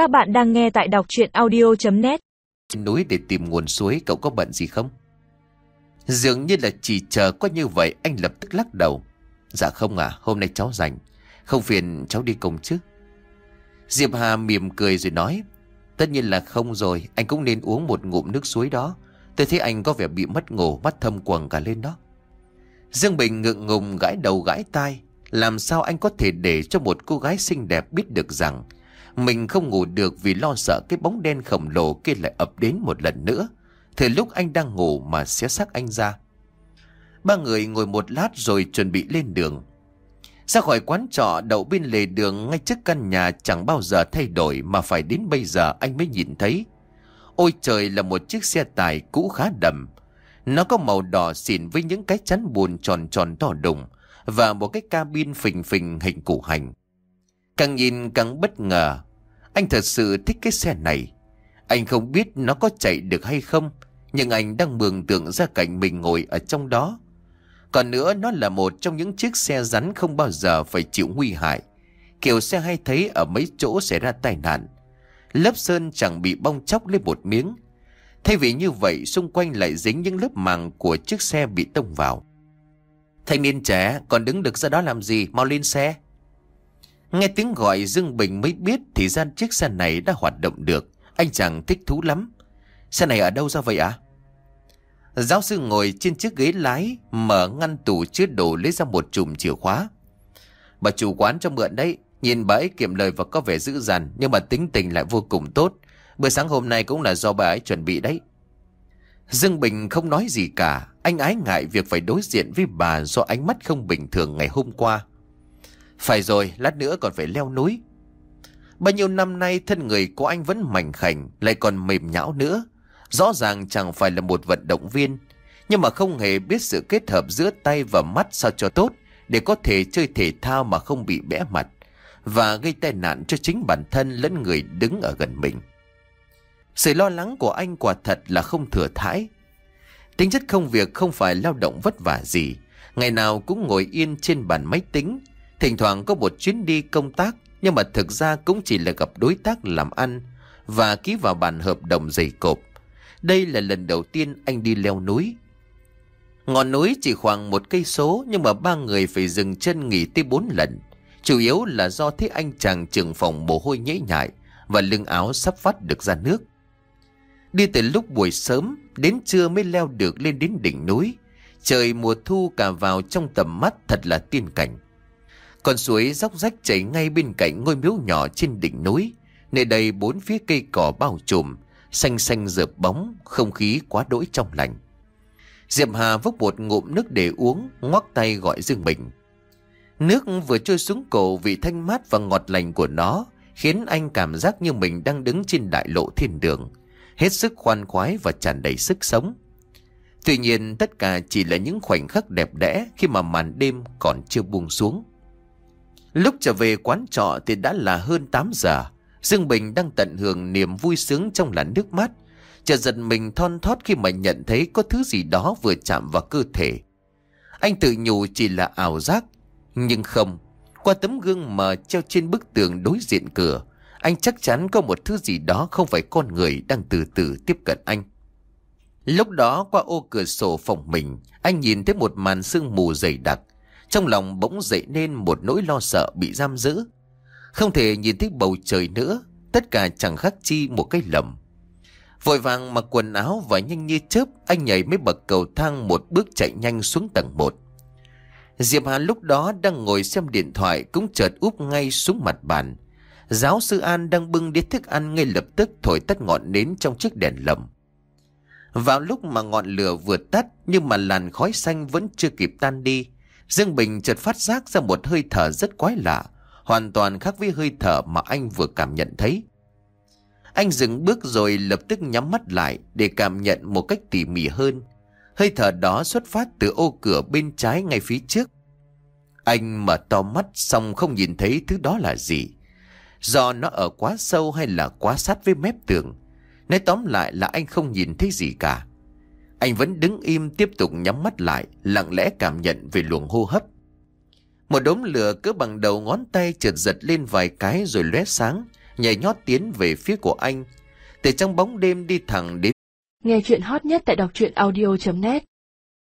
Các bạn đang nghe tại đọc chuyện audio.net Núi để tìm nguồn suối cậu có bận gì không? Dường như là chỉ chờ có như vậy anh lập tức lắc đầu. Dạ không à, hôm nay cháu rảnh. Không phiền cháu đi cùng chứ. Diệp Hà mỉm cười rồi nói. Tất nhiên là không rồi, anh cũng nên uống một ngụm nước suối đó. Tôi thấy anh có vẻ bị mất ngủ, mắt thâm quầng cả lên đó. Dương Bình ngượng ngùng gãi đầu gãi tai. Làm sao anh có thể để cho một cô gái xinh đẹp biết được rằng mình không ngủ được vì lo sợ cái bóng đen khổng lồ kia lại ập đến một lần nữa. Thời lúc anh đang ngủ mà xé xác anh ra. Ba người ngồi một lát rồi chuẩn bị lên đường. Ra khỏi quán trọ, đậu bên lề đường, ngay trước căn nhà chẳng bao giờ thay đổi mà phải đến bây giờ anh mới nhìn thấy. Ôi trời là một chiếc xe tải cũ khá đầm. Nó có màu đỏ xỉn với những cái chắn bùn tròn tròn to đùng và một cái cabin phình phình hình củ hành. Càng nhìn càng bất ngờ. Anh thật sự thích cái xe này. Anh không biết nó có chạy được hay không, nhưng anh đang mường tượng ra cảnh mình ngồi ở trong đó. Còn nữa nó là một trong những chiếc xe rắn không bao giờ phải chịu nguy hại. Kiểu xe hay thấy ở mấy chỗ xảy ra tai nạn. Lớp sơn chẳng bị bong chóc lên một miếng. Thay vì như vậy xung quanh lại dính những lớp màng của chiếc xe bị tông vào. Thanh niên trẻ còn đứng được ra đó làm gì mau lên xe. Nghe tiếng gọi Dương Bình mới biết thì ra chiếc xe này đã hoạt động được. Anh chàng thích thú lắm. Xe này ở đâu ra vậy ạ? À? Giáo sư ngồi trên chiếc ghế lái, mở ngăn tủ chứa đồ lấy ra một chùm chìa khóa. Bà chủ quán cho mượn đấy, nhìn bà ấy kiệm lời và có vẻ dữ dằn, nhưng mà tính tình lại vô cùng tốt. Bữa sáng hôm nay cũng là do bà ấy chuẩn bị đấy. Dương Bình không nói gì cả, anh ái ngại việc phải đối diện với bà do ánh mắt không bình thường ngày hôm qua. Phải rồi, lát nữa còn phải leo núi. Bao nhiêu năm nay thân người của anh vẫn mảnh khảnh, lại còn mềm nhão nữa. Rõ ràng chẳng phải là một vận động viên, nhưng mà không hề biết sự kết hợp giữa tay và mắt sao cho tốt để có thể chơi thể thao mà không bị bẽ mặt và gây tai nạn cho chính bản thân lẫn người đứng ở gần mình. Sự lo lắng của anh quả thật là không thừa thãi. Tính chất công việc không phải lao động vất vả gì, ngày nào cũng ngồi yên trên bàn máy tính, thỉnh thoảng có một chuyến đi công tác, nhưng mà thực ra cũng chỉ là gặp đối tác làm ăn và ký vào bản hợp đồng dày cộp. Đây là lần đầu tiên anh đi leo núi. Ngọn núi chỉ khoảng một cây số, nhưng mà ba người phải dừng chân nghỉ tới bốn lần. Chủ yếu là do thấy anh chàng trưởng phòng mồ hôi nhễ nhại và lưng áo sắp vắt được ra nước. Đi từ lúc buổi sớm đến trưa mới leo được lên đến đỉnh núi. Trời mùa thu cả vào trong tầm mắt thật là tiên cảnh. Con suối dốc rách chảy ngay bên cạnh ngôi miếu nhỏ trên đỉnh núi. Nơi đây bốn phía cây cỏ bao trùm, xanh xanh rợp bóng, không khí quá đỗi trong lành. Diệp Hà vốc một ngụm nước để uống, ngoắc tay gọi Dương Bình. Nước vừa trôi xuống cổ vị thanh mát và ngọt lành của nó, khiến anh cảm giác như mình đang đứng trên đại lộ thiên đường, hết sức khoan khoái và tràn đầy sức sống. Tuy nhiên tất cả chỉ là những khoảnh khắc đẹp đẽ khi mà màn đêm còn chưa buông xuống. Lúc trở về quán trọ thì đã là hơn 8 giờ. Dương Bình đang tận hưởng niềm vui sướng trong làn nước mắt. Chợt giật mình thon thót khi mà nhận thấy có thứ gì đó vừa chạm vào cơ thể. Anh tự nhủ chỉ là ảo giác. Nhưng không, qua tấm gương mà treo trên bức tường đối diện cửa, anh chắc chắn có một thứ gì đó không phải con người đang từ từ tiếp cận anh. Lúc đó qua ô cửa sổ phòng mình, anh nhìn thấy một màn sương mù dày đặc. Trong lòng bỗng dậy nên một nỗi lo sợ bị giam giữ. Không thể nhìn thấy bầu trời nữa, tất cả chẳng khác chi một cái lầm. Vội vàng mặc quần áo và nhanh như chớp, anh nhảy mấy bậc cầu thang một bước chạy nhanh xuống tầng 1. Diệp Hà lúc đó đang ngồi xem điện thoại cũng chợt úp ngay xuống mặt bàn. Giáo sư An đang bưng đĩa thức ăn ngay lập tức thổi tắt ngọn nến trong chiếc đèn lồng. Vào lúc mà ngọn lửa vừa tắt nhưng mà làn khói xanh vẫn chưa kịp tan đi, Dương Bình chợt phát giác ra một hơi thở rất quái lạ, hoàn toàn khác với hơi thở mà anh vừa cảm nhận thấy. Anh dừng bước rồi lập tức nhắm mắt lại để cảm nhận một cách tỉ mỉ hơn. Hơi thở đó xuất phát từ ô cửa bên trái ngay phía trước. Anh mở to mắt xong không nhìn thấy thứ đó là gì. Do nó ở quá sâu hay là quá sát với mép tường. Nói tóm lại là anh không nhìn thấy gì cả. Anh vẫn đứng im tiếp tục nhắm mắt lại, lặng lẽ cảm nhận về luồng hô hấp. Một đốm lửa cứ bằng đầu ngón tay trượt giật lên vài cái rồi lóe sáng, Nhảy nhót tiến về phía của anh Từ trong bóng đêm đi thẳng đến Nghe chuyện hot nhất tại đọc truyện audio.net